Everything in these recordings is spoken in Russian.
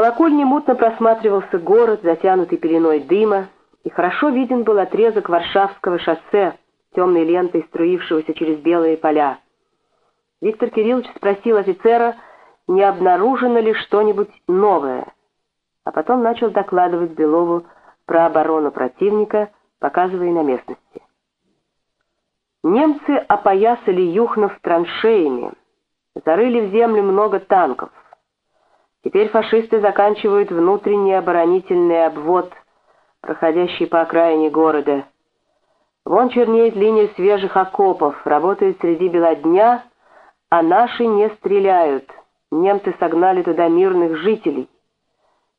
колокольни мутно просматривался город, затянутый пеленой дыма, и хорошо виден был отрезок Варшавского шоссе, темной лентой струившегося через белые поля. Виктор Кириллович спросил офицера, не обнаружено ли что-нибудь новое, а потом начал докладывать Белову про оборону противника, показывая на местности. Немцы опоясали Юхнов траншеями, зарыли в землю много танков. Теперь фашисты заканчивают внутренний оборонительный обвод, проходящий по окраине города. Вон чернеет линия свежих окопов, работают среди бела дня, а наши не стреляют. Немцы согнали туда мирных жителей.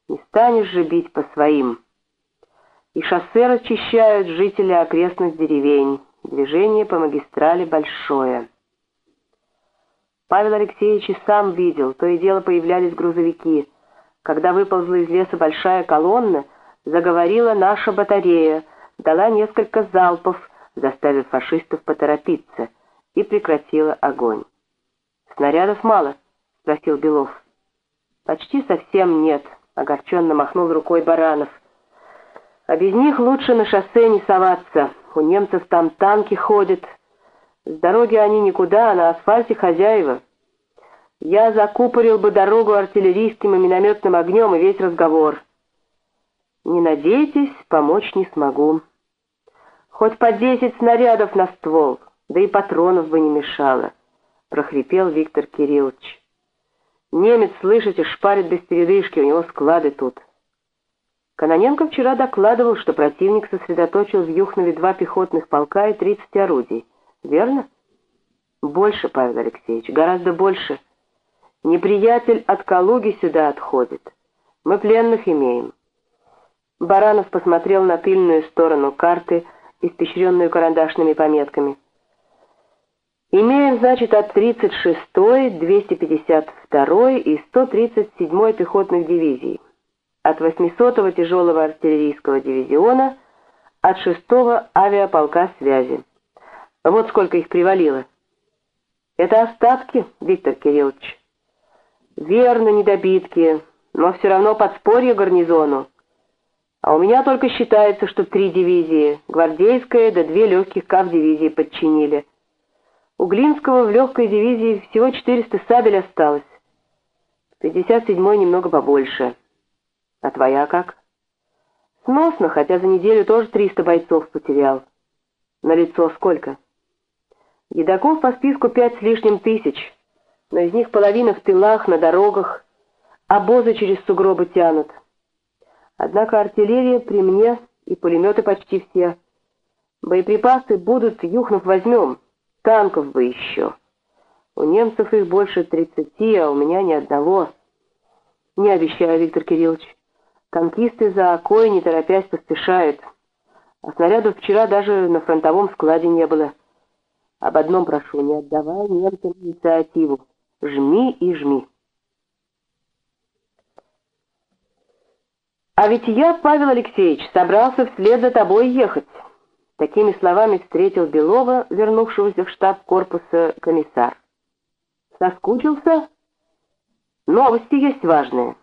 Не станешь же бить по своим. И шоссе расчищают жители окрестных деревень. Движение по магистрали большое. Павел Алексеевич и сам видел, то и дело появлялись грузовики. Когда выползла из леса большая колонна, заговорила наша батарея, дала несколько залпов, заставив фашистов поторопиться, и прекратила огонь. «Снарядов мало?» — спросил Белов. «Почти совсем нет», — огорченно махнул рукой Баранов. «А без них лучше на шоссе не соваться. У немцев там танки ходят». С дороги они никуда, а на асфальте хозяева. Я закупорил бы дорогу артиллерийским и минометным огнем и весь разговор. Не надейтесь, помочь не смогу. Хоть по десять снарядов на ствол, да и патронов бы не мешало, прохрипел Виктор Кириллович. Немец, слышите, шпарит без передышки, у него склады тут. Каноненко вчера докладывал, что противник сосредоточил в Юхнове два пехотных полка и тридцать орудий. Верно? Больше, Павел Алексеевич, гораздо больше. Неприятель от Калуги сюда отходит. Мы пленных имеем. Баранов посмотрел на тыльную сторону карты, испещренную карандашными пометками. Имеем, значит, от 36-й, 252-й и 137-й пехотных дивизий, от 800-го тяжелого артиллерийского дивизиона, от 6-го авиаполка связи. Вот сколько их привалило. Это остатки, Виктор Кириллович. Верно, недобитки, но все равно подспорье гарнизону. А у меня только считается, что три дивизии, гвардейская да две легких кав-дивизии подчинили. У Глинского в легкой дивизии всего 400 сабель осталось. В 57-й немного побольше. А твоя как? Сносно, хотя за неделю тоже 300 бойцов потерял. На лицо сколько? Едаков по списку пять с лишним тысяч, но из них половина в тылах, на дорогах, обозы через сугробы тянут. Однако артиллерия при мне и пулеметы почти все. Боеприпасы будут, Юхнов возьмем, танков бы еще. У немцев их больше тридцати, а у меня ни одного. Не обещаю, Виктор Кириллович. Танкисты за окой, не торопясь, поспешают. А снарядов вчера даже на фронтовом складе не было. Об одном прошу, не отдавай немцам инициативу. Жми и жми. А ведь я, Павел Алексеевич, собрался вслед за тобой ехать. Такими словами встретил Белова, вернувшегося в штаб корпуса комиссар. Соскучился? Новости есть важные.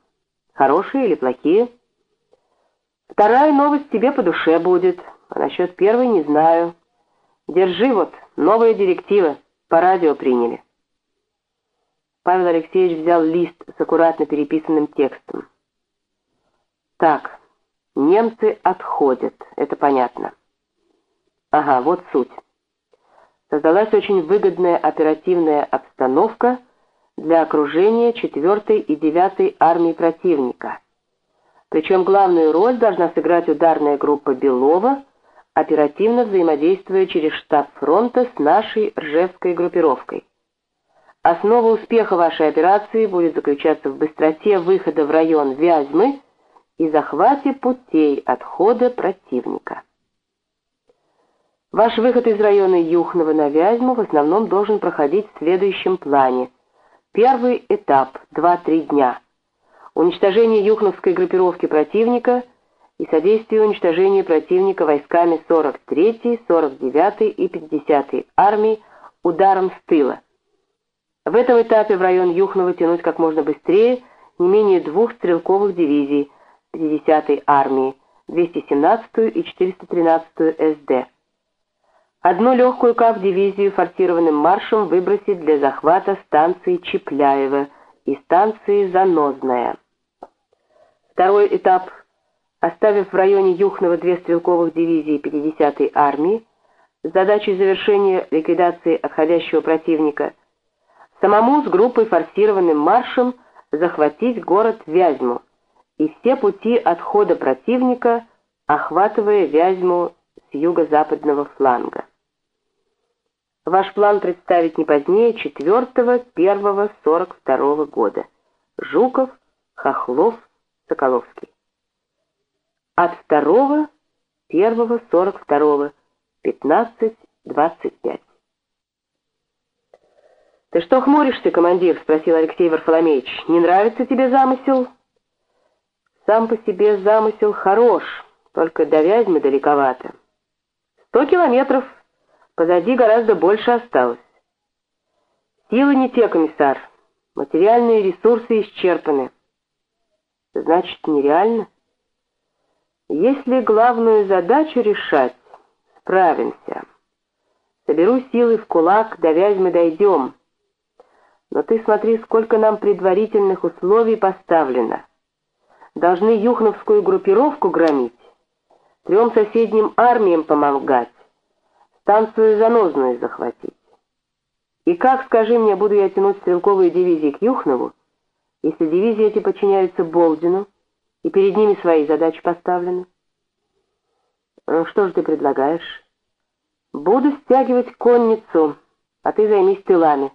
Хорошие или плохие? Вторая новость тебе по душе будет, а насчет первой не знаю. Держи вот, новая директива, по радио приняли. Павел Алексеевич взял лист с аккуратно переписанным текстом. Так, немцы отходят, это понятно. Ага, вот суть. Создалась очень выгодная оперативная обстановка для окружения 4 и 9 армии противника. Причем главную роль должна сыграть ударная группа Белова – оперативно взаимодействуя через штаб фронта с нашей Ржевской группировкой. Основа успеха вашей операции будет заключаться в быстроте выхода в район Вязьмы и захвате путей отхода противника. Ваш выход из района Юхнова на Вязьму в основном должен проходить в следующем плане. Первый этап – 2-3 дня. Уничтожение юхновской группировки противника – и содействие уничтожению противника войсками 43-й, 49-й и 50-й армий ударом с тыла. В этом этапе в район Юхнова тянуть как можно быстрее не менее двух стрелковых дивизий 50-й армии, 217-ю и 413-ю СД. Одну легкую КАВ-дивизию форсированным маршем выбросить для захвата станции Чепляева и станции Занозная. Второй этап, оставив в районе Юхнова две стрелковых дивизии 50-й армии, с задачей завершения ликвидации отходящего противника, самому с группой форсированным маршем захватить город Вязьму и все пути отхода противника, охватывая Вязьму с юго-западного фланга. Ваш план представить не позднее 4-1-42 года. Жуков, Хохлов, Соколовский. От 2 1 42 15-25. «Ты что хмуришься, командир?» — спросил Алексей Варфоломеевич. «Не нравится тебе замысел?» «Сам по себе замысел хорош, только до Вязьмы далековато. Сто километров, позади гораздо больше осталось. Силы не те, комиссар, материальные ресурсы исчерпаны». «Значит, нереально?» «Если главную задачу решать, справимся. Соберу силы в кулак, до Вязьмы дойдем. Но ты смотри, сколько нам предварительных условий поставлено. Должны юхновскую группировку громить, трем соседним армиям помогать, станцию Занозную захватить. И как, скажи мне, буду я тянуть стрелковые дивизии к Юхнову, если дивизии эти подчиняются Болдину, и перед ними свои задачи поставлены? Э, что же ты предлагаешь? Буду стягивать конницу, а ты займись тылами.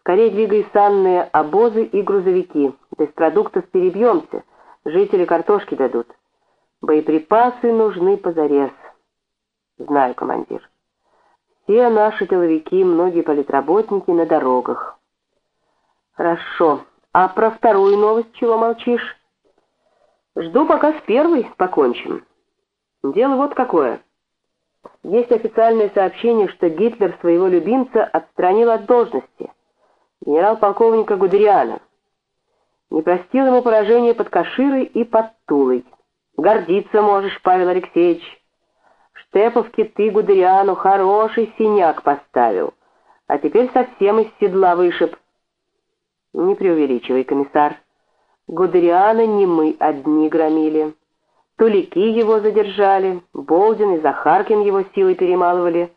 Скорее двигай санные обозы и грузовики. Без продуктов перебьемся, жители картошки дадут. Боеприпасы нужны позарез. Знаю, командир. Все наши тыловики, многие политработники на дорогах. Хорошо. А про вторую новость чего молчишь? Жду, пока с первой покончим. Дело вот какое. Есть официальное сообщение, что Гитлер своего любимца отстранил от должности, генерал-полковника Гудериана. Не простил ему поражение под Каширой и под Тулой. Гордиться можешь, Павел Алексеевич. Штеповке ты Гудериану хороший синяк поставил, а теперь совсем из седла вышиб. Не преувеличивай, комиссар. Гудериана не мы одни громили. Тулики его задержали, Болдин и Захаркин его силой перемалывали.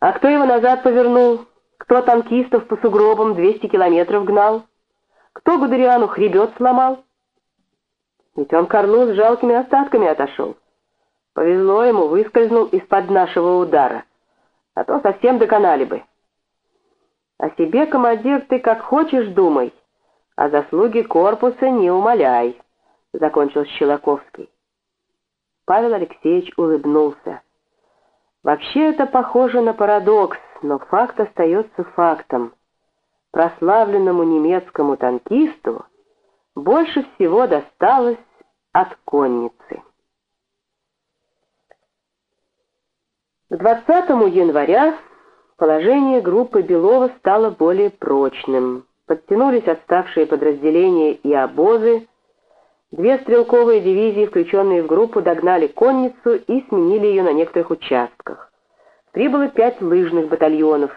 А кто его назад повернул? Кто танкистов по сугробам 200 километров гнал? Кто Гудериану хребет сломал? Ведь он к с жалкими остатками отошел. Повезло ему, выскользнул из-под нашего удара. А то совсем доконали бы. О себе, командир, ты как хочешь думай, а заслуги корпуса не умоляй. — закончил Щелоковский. Павел Алексеевич улыбнулся. Вообще это похоже на парадокс, но факт остается фактом. Прославленному немецкому танкисту больше всего досталось от конницы. К 20 января положение группы Белова стало более прочным. Подтянулись отставшие подразделения и обозы, Две стрелковые дивизии, включенные в группу, догнали конницу и сменили ее на некоторых участках. Прибыло пять лыжных батальонов.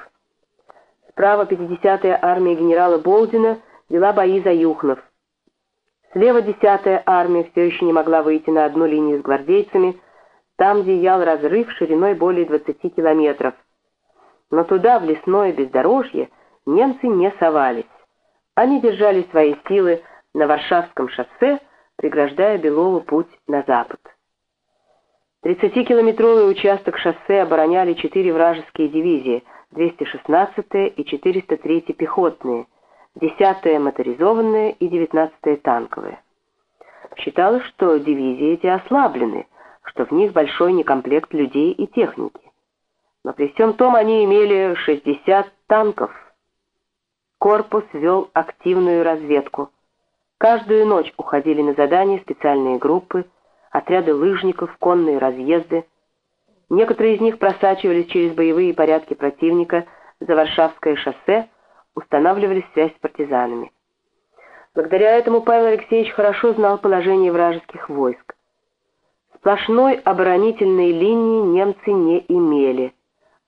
Справа 50-я армия генерала Болдина вела бои за Юхнов. Слева 10-я армия все еще не могла выйти на одну линию с гвардейцами, там зиял разрыв шириной более 20 километров. Но туда, в лесное бездорожье, немцы не совались. Они держали свои силы на Варшавском шоссе, преграждая Белову путь на запад. 30-километровый участок шоссе обороняли четыре вражеские дивизии, 216-я и 403-я пехотные, 10-я моторизованная и 19-я танковая. Считалось, что дивизии эти ослаблены, что в них большой некомплект людей и техники. Но при всем том они имели 60 танков. Корпус вел активную разведку – Каждую ночь уходили на задания специальные группы, отряды лыжников, конные разъезды. Некоторые из них просачивались через боевые порядки противника за Варшавское шоссе, устанавливали связь с партизанами. Благодаря этому Павел Алексеевич хорошо знал положение вражеских войск. Сплошной оборонительной линии немцы не имели.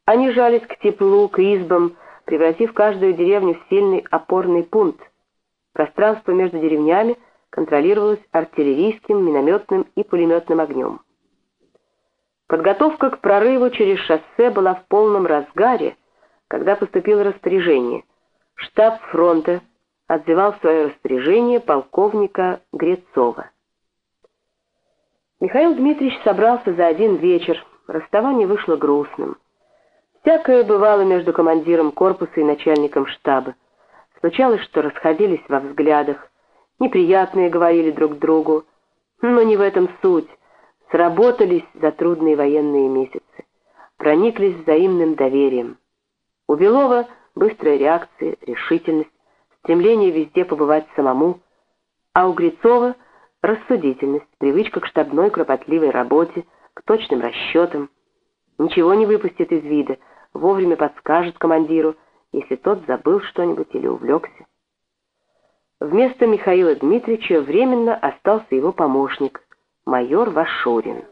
Они жались к теплу, к избам, превратив каждую деревню в сильный опорный пункт. Пространство между деревнями контролировалось артиллерийским, минометным и пулеметным огнем. Подготовка к прорыву через шоссе была в полном разгаре, когда поступило распоряжение. Штаб фронта отзывал свое распоряжение полковника Грецова. Михаил Дмитриевич собрался за один вечер. Расставание вышло грустным. Всякое бывало между командиром корпуса и начальником штаба. Случалось, что расходились во взглядах, неприятные говорили друг другу, но не в этом суть. Сработались за трудные военные месяцы, прониклись взаимным доверием. У Белова быстрая реакция, решительность, стремление везде побывать самому, а у Грицова рассудительность, привычка к штабной кропотливой работе, к точным расчетам. Ничего не выпустит из вида, вовремя подскажет командиру, если тот забыл что-нибудь или увлекся. Вместо Михаила Дмитриевича временно остался его помощник, майор Вашурин.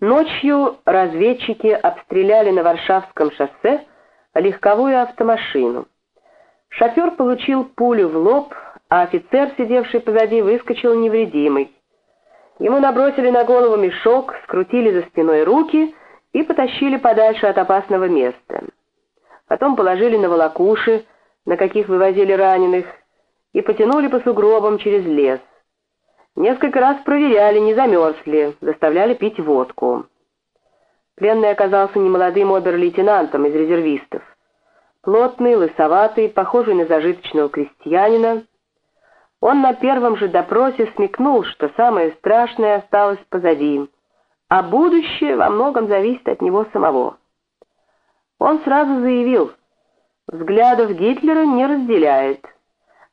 Ночью разведчики обстреляли на Варшавском шоссе легковую автомашину. Шофер получил пулю в лоб, а офицер, сидевший позади, выскочил невредимый. Ему набросили на голову мешок, скрутили за спиной руки и потащили подальше от опасного места. Потом положили на волокуши, на каких вывозили раненых, и потянули по сугробам через лес. Несколько раз проверяли, не замерз ли, заставляли пить водку. Пленный оказался немолодым обер-лейтенантом из резервистов. Плотный, лысоватый, похожий на зажиточного крестьянина. Он на первом же допросе смекнул, что самое страшное осталось позади, а будущее во многом зависит от него самого. Он сразу заявил, взглядов Гитлера не разделяет,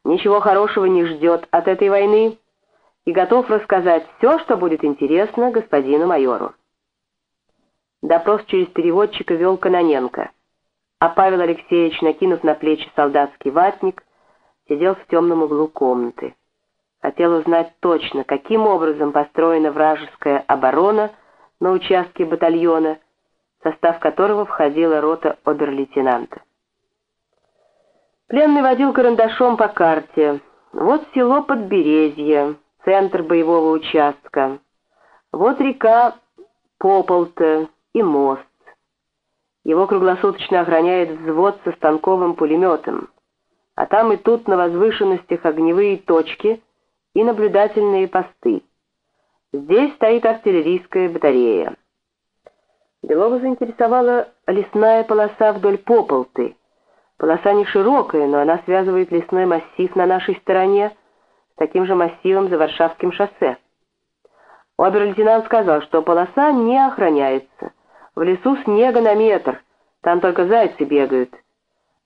ничего хорошего не ждет от этой войны и готов рассказать все, что будет интересно господину майору. Допрос через переводчика вел Каноненко, а Павел Алексеевич, накинув на плечи солдатский ватник, сидел в темном углу комнаты. Хотел узнать точно, каким образом построена вражеская оборона на участке батальона, состав которого входила рота обер-лейтенанта. Пленный водил карандашом по карте. Вот село Подберезье, центр боевого участка. Вот река Пополта и мост. Его круглосуточно охраняет взвод со станковым пулеметом. А там и тут на возвышенностях огневые точки и наблюдательные посты. Здесь стоит артиллерийская батарея. Белова заинтересовала лесная полоса вдоль Пополты. Полоса не широкая, но она связывает лесной массив на нашей стороне с таким же массивом за Варшавским шоссе. Обер-лейтенант сказал, что полоса не охраняется. В лесу снега на метр, там только зайцы бегают.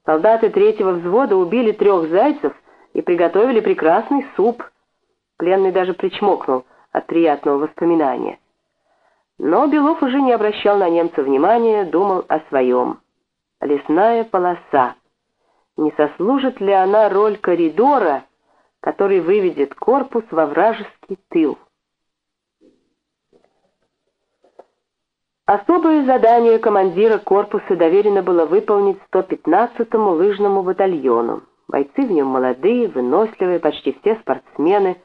Солдаты третьего взвода убили трех зайцев и приготовили прекрасный суп. Пленный даже причмокнул от приятного воспоминания. Но Белов уже не обращал на немца внимания, думал о своем. Лесная полоса. Не сослужит ли она роль коридора, который выведет корпус во вражеский тыл? Особое задание командира корпуса доверено было выполнить 115-му лыжному батальону. Бойцы в нем молодые, выносливые, почти все спортсмены.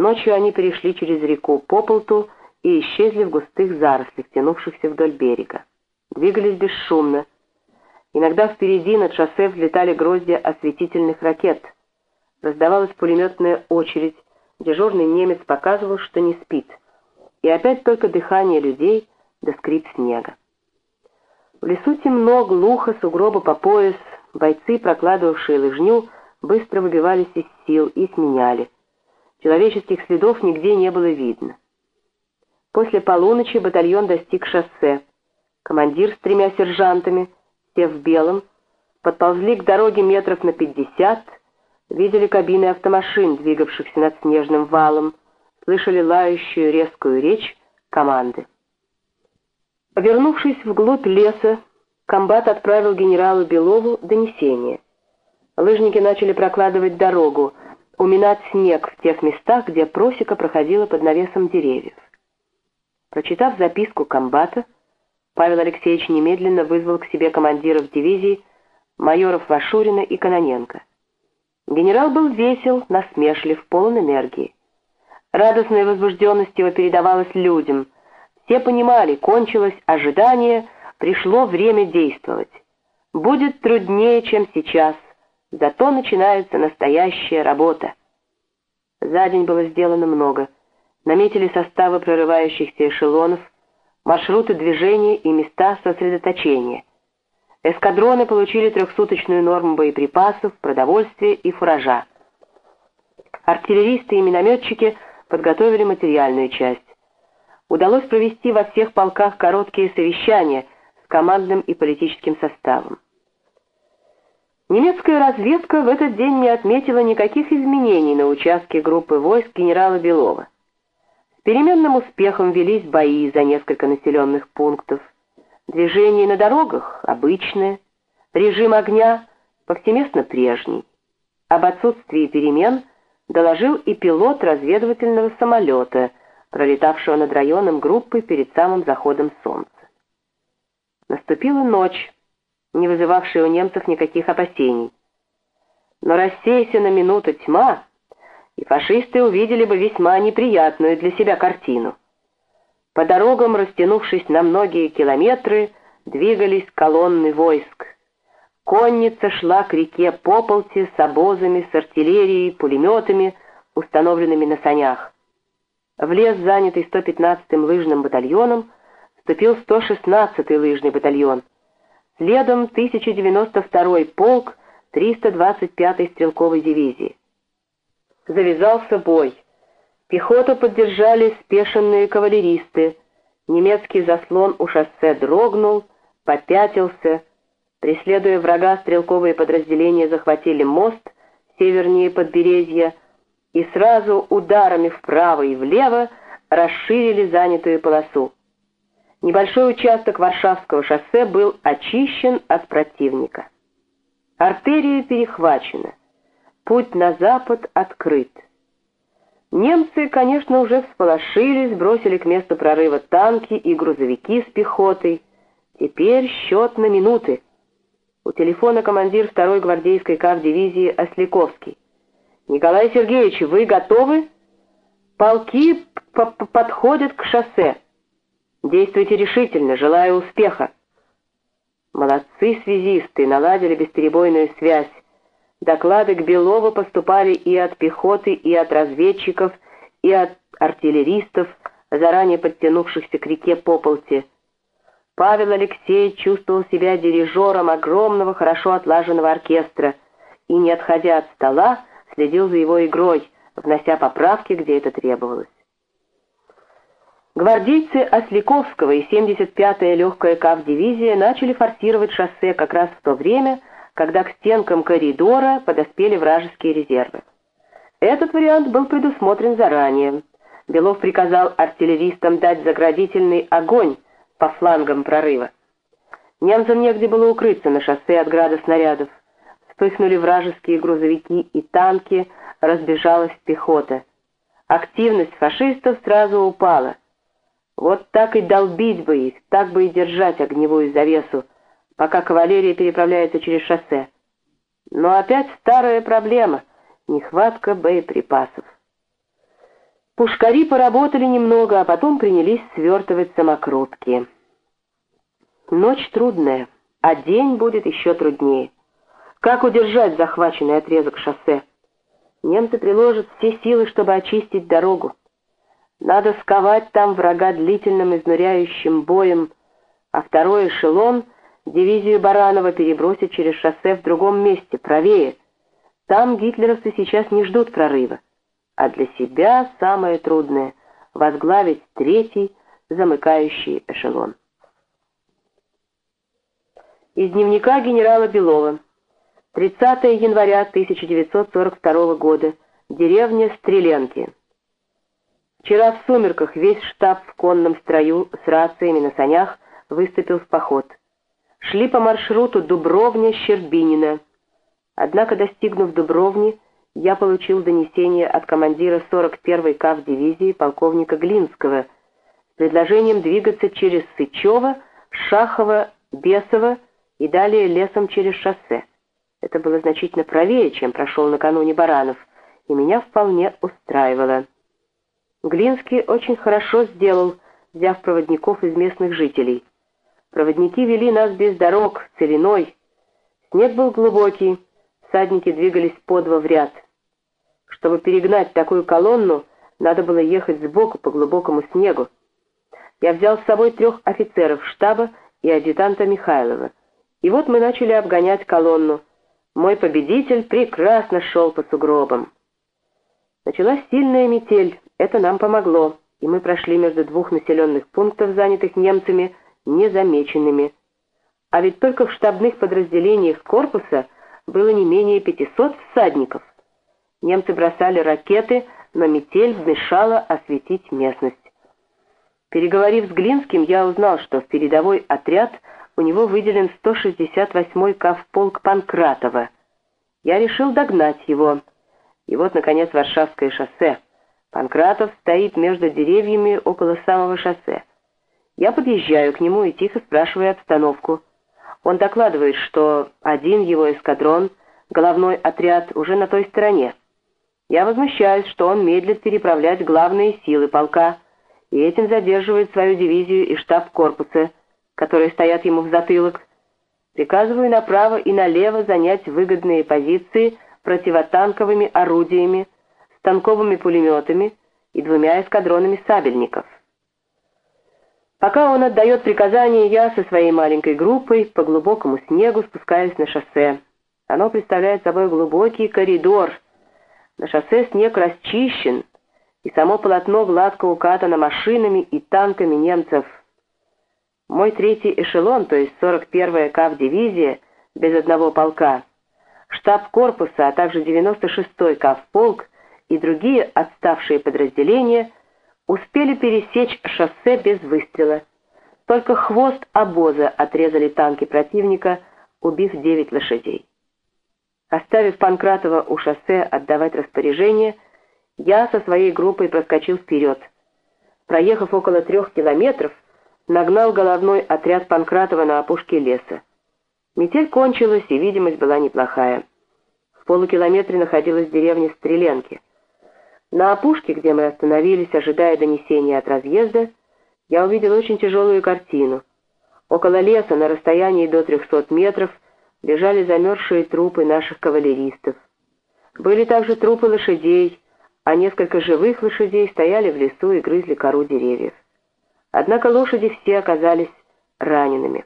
Ночью они перешли через реку Пополту и исчезли в густых зарослях, тянувшихся вдоль берега. Двигались бесшумно. Иногда впереди над шоссе взлетали гроздья осветительных ракет. Раздавалась пулеметная очередь. Дежурный немец показывал, что не спит. И опять только дыхание людей — да скрип снега. В лесу темно, глухо, сугробы по пояс, бойцы, прокладывавшие лыжню, быстро выбивались из сил и сменяли. Человеческих следов нигде не было видно. После полуночи батальон достиг шоссе. Командир с тремя сержантами, все в белом, подползли к дороге метров на пятьдесят, видели кабины автомашин, двигавшихся над снежным валом, слышали лающую резкую речь команды. Вернувшись вглубь леса, комбат отправил генералу Белову донесение. Лыжники начали прокладывать дорогу, уминать снег в тех местах, где просека проходила под навесом деревьев. Прочитав записку комбата, Павел Алексеевич немедленно вызвал к себе командиров дивизии майоров Вашурина и Кононенко. Генерал был весел, насмешлив, полон энергии. Радостная возбужденность его передавалась людям. Все понимали, кончилось ожидание, пришло время действовать. Будет труднее, чем сейчас, зато начинается настоящая работа. За день было сделано много. Наметили составы прорывающихся эшелонов, маршруты движения и места сосредоточения. Эскадроны получили трехсуточную норму боеприпасов, продовольствия и фуража. Артиллеристы и минометчики подготовили материальную часть. Удалось провести во всех полках короткие совещания с командным и политическим составом. Немецкая разведка в этот день не отметила никаких изменений на участке группы войск генерала Белова. С переменным успехом велись бои за несколько населенных пунктов. Движение на дорогах обычное, режим огня повсеместно прежний. Об отсутствии перемен доложил и пилот разведывательного самолета, пролетавшего над районом группы перед самым заходом солнца. Наступила ночь не вызывавшие у немцев никаких опасений. Но рассеяся на минуту тьма, и фашисты увидели бы весьма неприятную для себя картину. По дорогам, растянувшись на многие километры, двигались колонны войск. Конница шла к реке Пополти с обозами, с артиллерией, пулеметами, установленными на санях. В лес, занятый 115-м лыжным батальоном, вступил 116-й лыжный батальон — следом 1092-й полк 325-й стрелковой дивизии. Завязался бой. Пехоту поддержали спешенные кавалеристы. Немецкий заслон у шоссе дрогнул, попятился. Преследуя врага, стрелковые подразделения захватили мост севернее подберезья и сразу ударами вправо и влево расширили занятую полосу. Небольшой участок Варшавского шоссе был очищен от противника. Артерия перехвачена. Путь на запад открыт. Немцы, конечно, уже всполошились, бросили к месту прорыва танки и грузовики с пехотой. Теперь счет на минуты. У телефона командир второй гвардейской кавдивизии Осляковский. «Николай Сергеевич, вы готовы?» «Полки подходят к шоссе». Действуйте решительно, желаю успеха. Молодцы связисты, наладили бесперебойную связь. Доклады к Белову поступали и от пехоты, и от разведчиков, и от артиллеристов, заранее подтянувшихся к реке Пополте. Павел Алексеевич чувствовал себя дирижером огромного, хорошо отлаженного оркестра и, не отходя от стола, следил за его игрой, внося поправки, где это требовалось. Гвардейцы Осляковского и 75-я легкая КАВ-дивизия начали форсировать шоссе как раз в то время, когда к стенкам коридора подоспели вражеские резервы. Этот вариант был предусмотрен заранее. Белов приказал артиллеристам дать заградительный огонь по флангам прорыва. Немцам негде было укрыться на шоссе от града снарядов. Вспыхнули вражеские грузовики и танки, разбежалась пехота. Активность фашистов сразу упала. Вот так и долбить бы их, так бы и держать огневую завесу, пока кавалерия переправляется через шоссе. Но опять старая проблема — нехватка боеприпасов. Пушкари поработали немного, а потом принялись свертывать самокрутки. Ночь трудная, а день будет еще труднее. Как удержать захваченный отрезок шоссе? Немцы приложат все силы, чтобы очистить дорогу. Надо сковать там врага длительным изнуряющим боем, а второй эшелон, дивизию Баранова, перебросить через шоссе в другом месте, правее. Там гитлеровцы сейчас не ждут прорыва. А для себя самое трудное — возглавить третий замыкающий эшелон. Из дневника генерала Белова. 30 января 1942 года. Деревня Стреленки. Вчера в сумерках весь штаб в конном строю с рациями на санях выступил в поход. Шли по маршруту Дубровня-Щербинина. Однако, достигнув Дубровни, я получил донесение от командира 41-й КАВ дивизии полковника Глинского с предложением двигаться через Сычево, Шахово, Бесово и далее лесом через шоссе. Это было значительно правее, чем прошел накануне Баранов, и меня вполне устраивало. Глинский очень хорошо сделал, взяв проводников из местных жителей. Проводники вели нас без дорог, целиной. Снег был глубокий, всадники двигались по два в ряд. Чтобы перегнать такую колонну, надо было ехать сбоку по глубокому снегу. Я взял с собой трех офицеров штаба и адъютанта Михайлова. И вот мы начали обгонять колонну. Мой победитель прекрасно шел по сугробам. Началась сильная метель, это нам помогло, и мы прошли между двух населенных пунктов, занятых немцами, незамеченными. А ведь только в штабных подразделениях корпуса было не менее 500 всадников. Немцы бросали ракеты, но метель мешала осветить местность. Переговорив с Глинским, я узнал, что в передовой отряд у него выделен 168-й кавполк Панкратова. Я решил догнать его. И вот, наконец, Варшавское шоссе. Панкратов стоит между деревьями около самого шоссе. Я подъезжаю к нему и тихо спрашиваю обстановку. Он докладывает, что один его эскадрон, головной отряд, уже на той стороне. Я возмущаюсь, что он медлит переправлять главные силы полка, и этим задерживает свою дивизию и штаб корпуса, которые стоят ему в затылок. Приказываю направо и налево занять выгодные позиции противотанковыми орудиями, станковыми пулеметами и двумя эскадронами сабельников. Пока он отдает приказания, я со своей маленькой группой по глубокому снегу спускаюсь на шоссе. Оно представляет собой глубокий коридор — на шоссе снег расчищен, и само полотно гладко укатано машинами и танками немцев. Мой третий эшелон, то есть 41-я КАВ-дивизия, без одного полка, штаб корпуса, а также 96-й КАВ-полк и другие отставшие подразделения успели пересечь шоссе без выстрела. Только хвост обоза отрезали танки противника, убив 9 лошадей. Оставив Панкратова у шоссе отдавать распоряжение, я со своей группой проскочил вперед. Проехав около трех километров, нагнал головной отряд Панкратова на опушке леса. Метель кончилась, и видимость была неплохая. В полукилометре находилась деревня Стреленки. На опушке, где мы остановились, ожидая донесения от разъезда, я увидел очень тяжелую картину. Около леса, на расстоянии до 300 метров, лежали замерзшие трупы наших кавалеристов. Были также трупы лошадей, а несколько живых лошадей стояли в лесу и грызли кору деревьев. Однако лошади все оказались ранеными.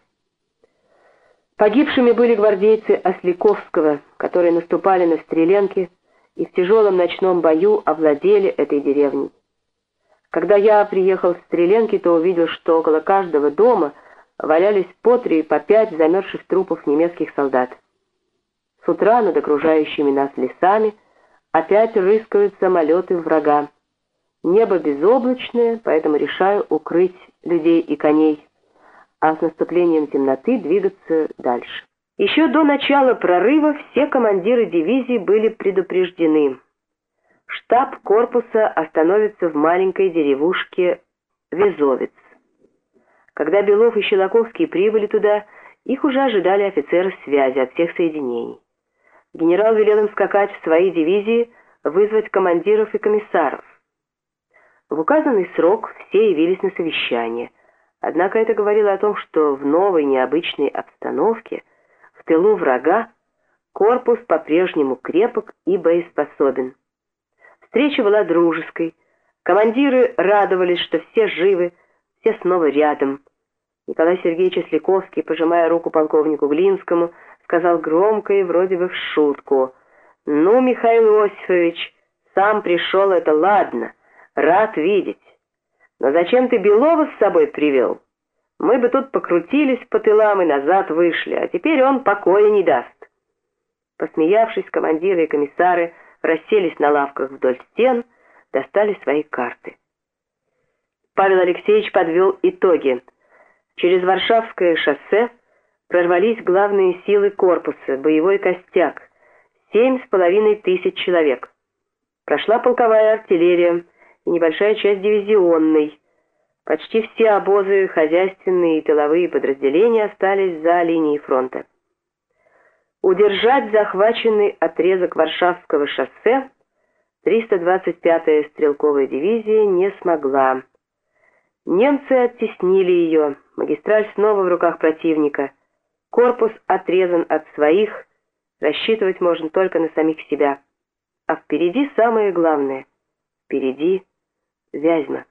Погибшими были гвардейцы Осляковского, которые наступали на Стреленки и в тяжелом ночном бою овладели этой деревней. Когда я приехал в Стреленки, то увидел, что около каждого дома – валялись по три и по пять замерзших трупов немецких солдат. С утра над окружающими нас лесами опять рыскают самолеты врага. Небо безоблачное, поэтому решаю укрыть людей и коней, а с наступлением темноты двигаться дальше. Еще до начала прорыва все командиры дивизии были предупреждены. Штаб корпуса остановится в маленькой деревушке Везовец. Когда Белов и Щелоковский прибыли туда, их уже ожидали офицеры связи от всех соединений. Генерал велел им скакать в свои дивизии, вызвать командиров и комиссаров. В указанный срок все явились на совещание, однако это говорило о том, что в новой необычной обстановке, в тылу врага, корпус по-прежнему крепок и боеспособен. Встреча была дружеской, командиры радовались, что все живы, все снова рядом. Николай Сергеевич Сликовский, пожимая руку полковнику Глинскому, сказал громко и вроде бы в шутку. «Ну, Михаил Иосифович, сам пришел, это ладно, рад видеть. Но зачем ты Белова с собой привел? Мы бы тут покрутились по тылам и назад вышли, а теперь он покоя не даст». Посмеявшись, командиры и комиссары расселись на лавках вдоль стен, достали свои карты. Павел Алексеевич подвел итоги. Через Варшавское шоссе прорвались главные силы корпуса, боевой костяк, семь с половиной тысяч человек. Прошла полковая артиллерия и небольшая часть дивизионной. Почти все обозы, хозяйственные и тыловые подразделения остались за линией фронта. Удержать захваченный отрезок Варшавского шоссе 325-я стрелковая дивизия не смогла. Немцы оттеснили ее, магистраль снова в руках противника. Корпус отрезан от своих, рассчитывать можно только на самих себя. А впереди самое главное. Впереди Вязьма.